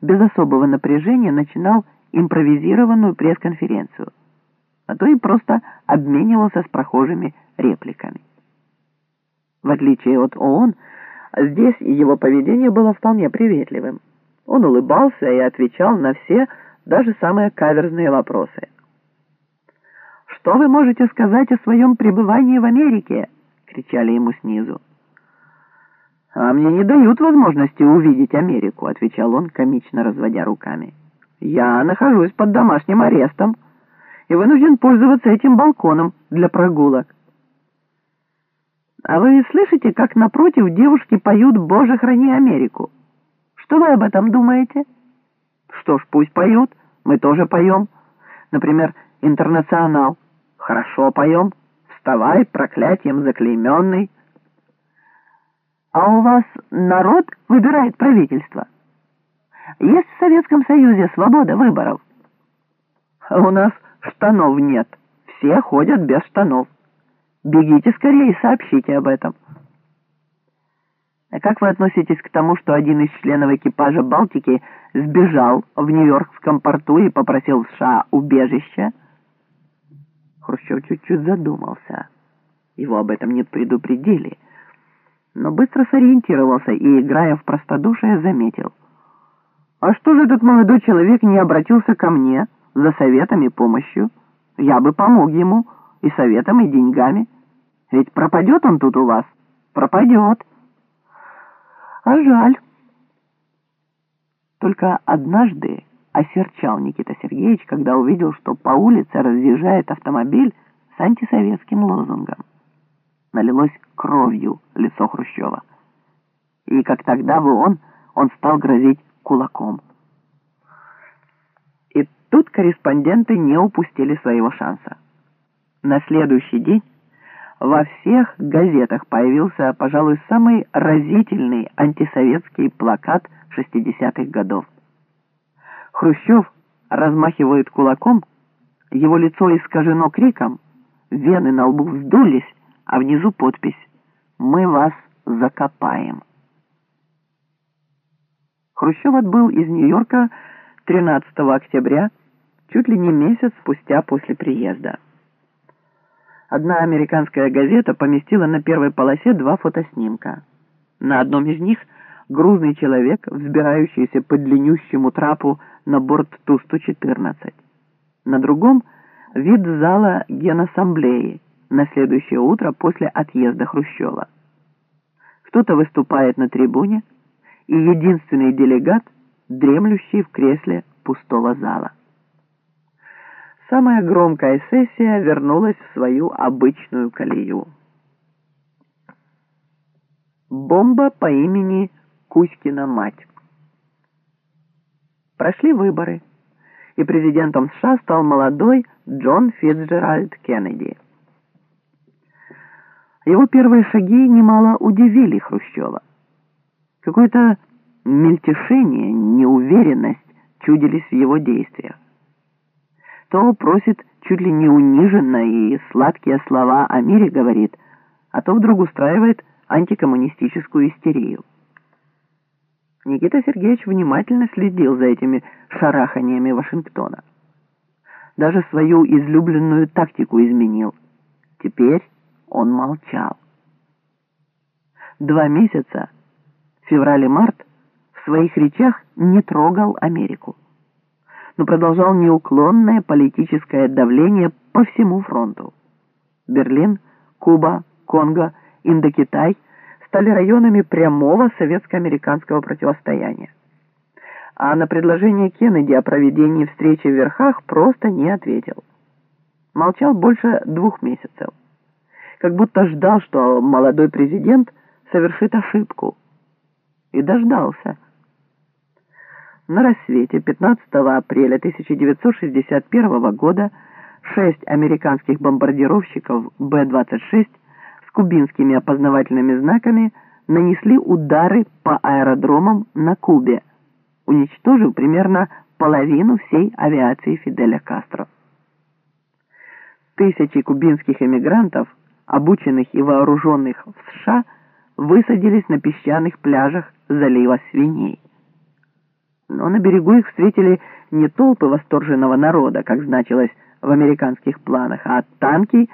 без особого напряжения начинал импровизированную пресс-конференцию, а то и просто обменивался с прохожими репликами. В отличие от ООН, здесь его поведение было вполне приветливым. Он улыбался и отвечал на все, даже самые каверзные вопросы. «Что вы можете сказать о своем пребывании в Америке?» — кричали ему снизу. «А мне не дают возможности увидеть Америку», — отвечал он, комично разводя руками. «Я нахожусь под домашним арестом и вынужден пользоваться этим балконом для прогулок». «А вы слышите, как напротив девушки поют «Боже, храни Америку»? Что вы об этом думаете?» «Что ж, пусть поют, мы тоже поем. Например, «Интернационал». Хорошо поем. Вставай, проклятием заклейменный. А у вас народ выбирает правительство. Есть в Советском Союзе свобода выборов. У нас штанов нет. Все ходят без штанов. Бегите скорее и сообщите об этом. А как вы относитесь к тому, что один из членов экипажа «Балтики» сбежал в Нью-Йоркском порту и попросил в США убежища? Хрущев чуть-чуть задумался. Его об этом не предупредили но быстро сориентировался и, играя в простодушие, заметил. «А что же этот молодой человек не обратился ко мне за советом и помощью? Я бы помог ему и советом, и деньгами. Ведь пропадет он тут у вас? Пропадет. А жаль». Только однажды осерчал Никита Сергеевич, когда увидел, что по улице разъезжает автомобиль с антисоветским лозунгом налилось кровью лицо Хрущева. И как тогда бы он, он стал грозить кулаком. И тут корреспонденты не упустили своего шанса. На следующий день во всех газетах появился, пожалуй, самый разительный антисоветский плакат 60-х годов. Хрущев размахивает кулаком, его лицо искажено криком, вены на лбу вздулись, а внизу подпись «Мы вас закопаем». Хрущев отбыл из Нью-Йорка 13 октября, чуть ли не месяц спустя после приезда. Одна американская газета поместила на первой полосе два фотоснимка. На одном из них грузный человек, взбирающийся по длиннющему трапу на борт Ту-114. На другом — вид зала Генассамблеи, на следующее утро после отъезда Хрущева. Кто-то выступает на трибуне, и единственный делегат, дремлющий в кресле пустого зала. Самая громкая сессия вернулась в свою обычную колею. Бомба по имени Кузькина мать. Прошли выборы, и президентом США стал молодой Джон Фитджеральд Кеннеди. Его первые шаги немало удивили Хрущева. Какое-то мельтешение, неуверенность чудились в его действиях. То просит чуть ли не униженно и сладкие слова о мире говорит, а то вдруг устраивает антикоммунистическую истерию. Никита Сергеевич внимательно следил за этими шараханиями Вашингтона. Даже свою излюбленную тактику изменил. Теперь он молчал. Два месяца, февраль и март, в своих речах не трогал Америку, но продолжал неуклонное политическое давление по всему фронту. Берлин, Куба, Конго, Индокитай стали районами прямого советско-американского противостояния. А на предложение Кеннеди о проведении встречи в Верхах просто не ответил. Молчал больше двух месяцев как будто ждал, что молодой президент совершит ошибку. И дождался. На рассвете 15 апреля 1961 года шесть американских бомбардировщиков Б-26 с кубинскими опознавательными знаками нанесли удары по аэродромам на Кубе, уничтожив примерно половину всей авиации Фиделя Кастро. Тысячи кубинских эмигрантов обученных и вооруженных в США, высадились на песчаных пляжах залива Свиней. Но на берегу их встретили не толпы восторженного народа, как значилось в американских планах, а танки